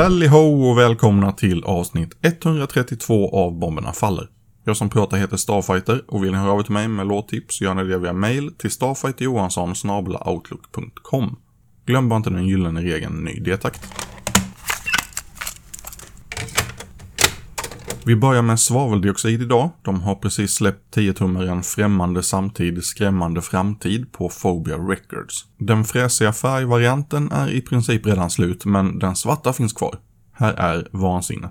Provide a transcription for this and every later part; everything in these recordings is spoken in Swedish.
Tally ho och välkomna till avsnitt 132 av Bomberna Faller. Jag som pratar heter Starfighter och vill ni höra av er till mig med låttips gör ni det via mail till starfighterjohansson.outlook.com. Glöm bara inte den gyllene regeln ny detakt. Vi börjar med svaveldioxid idag. De har precis släppt 10-tummaren Främmande samtid, skrämmande framtid på Phobia Records. Den fräsiga färgvarianten är i princip redan slut, men den svarta finns kvar. Här är Vansinne.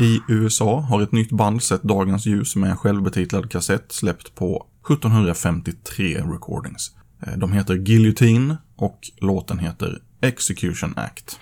I USA har ett nytt band sett dagens ljus med en självbetitlad kassett släppt på 1753 recordings. Eh, de heter Guillotine och låten heter Execution Act.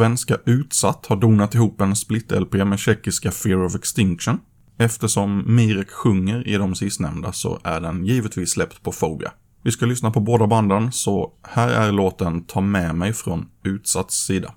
Svenska Utsatt har donat ihop en split-LP med tjeckiska Fear of Extinction. Eftersom Mirek sjunger i de sistnämnda så är den givetvis släppt på Phobia. Vi ska lyssna på båda banden, så här är låten Ta med mig från Utsatts sida.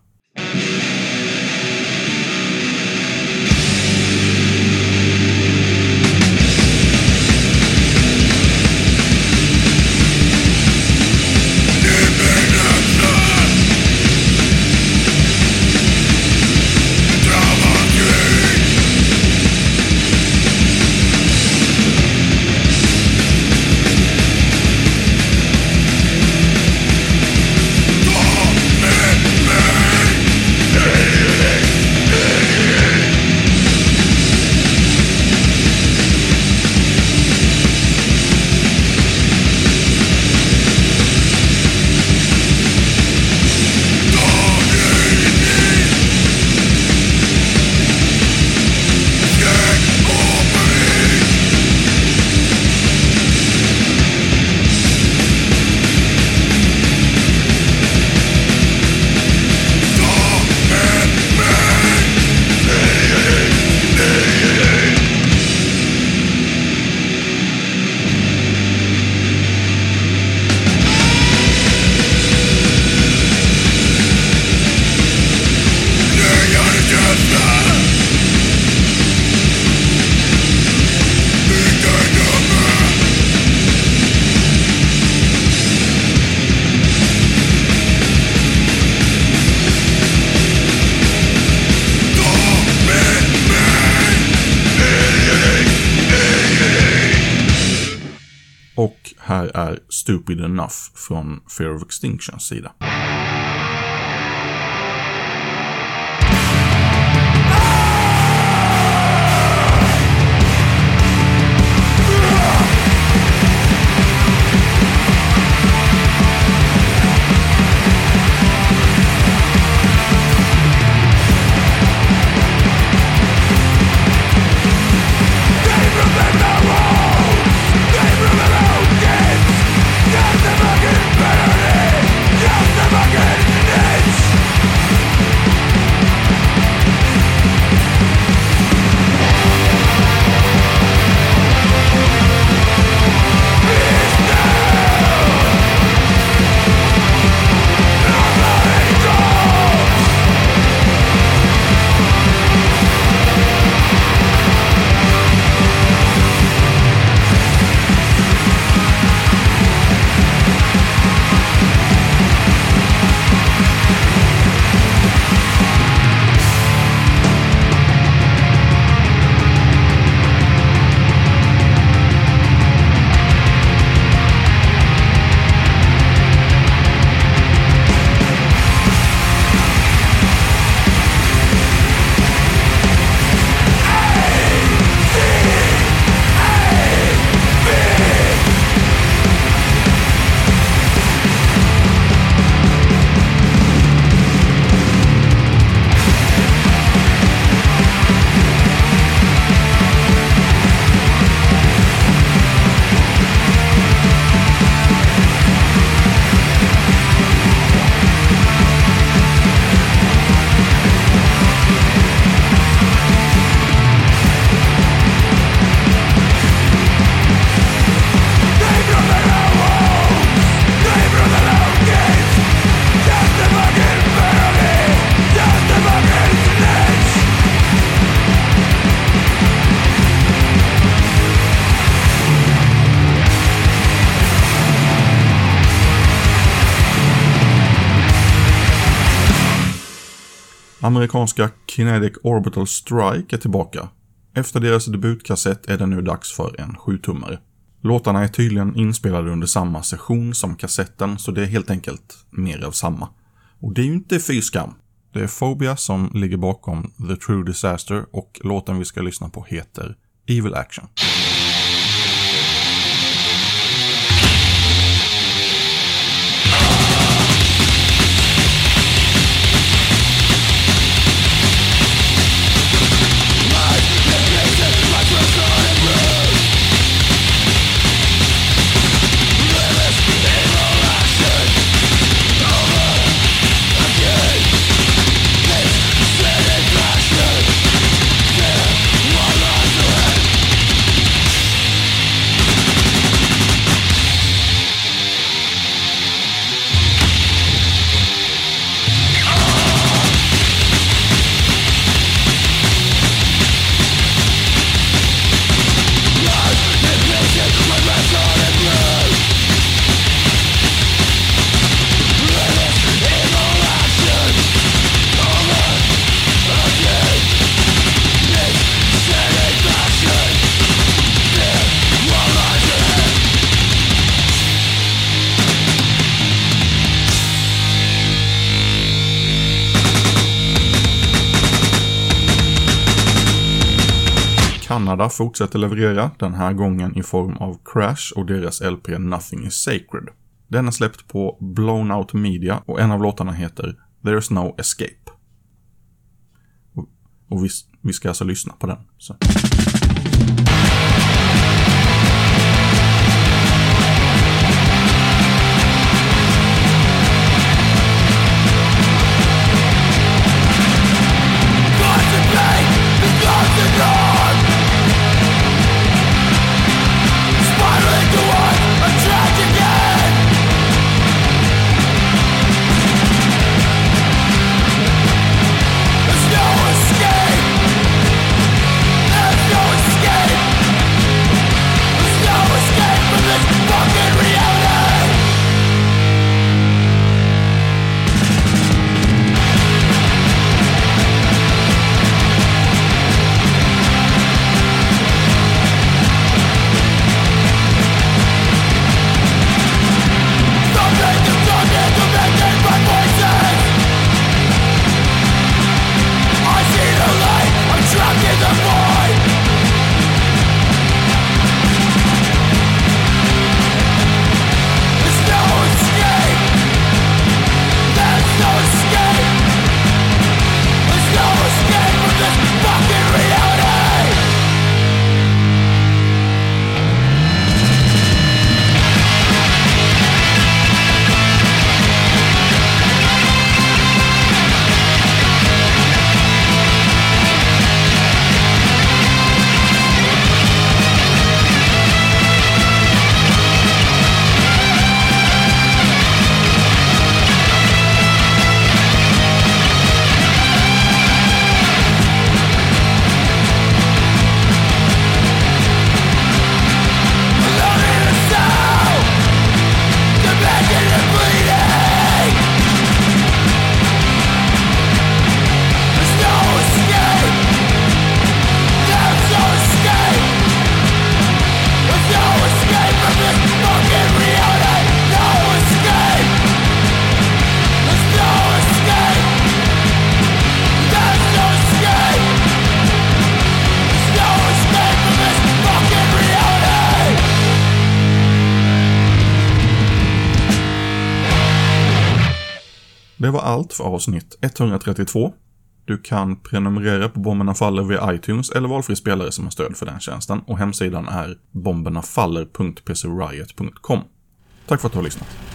Och här är Stupid Enough från Fear of Extinctions sida. Amerikanska Kinetic Orbital Strike är tillbaka. Efter deras debutkassett är det nu dags för en 7-tummare. Låtarna är tydligen inspelade under samma session som kassetten, så det är helt enkelt mer av samma. Och det är ju inte fy skam. Det är Phobia som ligger bakom The True Disaster och låten vi ska lyssna på heter Evil Action. Kanada fortsätter leverera, den här gången i form av Crash och deras LP Nothing is Sacred. Den är släppt på Blown Out Media och en av låtarna heter There's No Escape. Och, vi, vi ska alltså lyssna på den. Så. Det var allt för avsnitt 132. Du kan prenumerera på Bomberna Faller via iTunes eller valfri spelare som har stöd för den tjänsten och hemsidan är bombernafaller.pcriot.com. Tack för att du har lyssnat.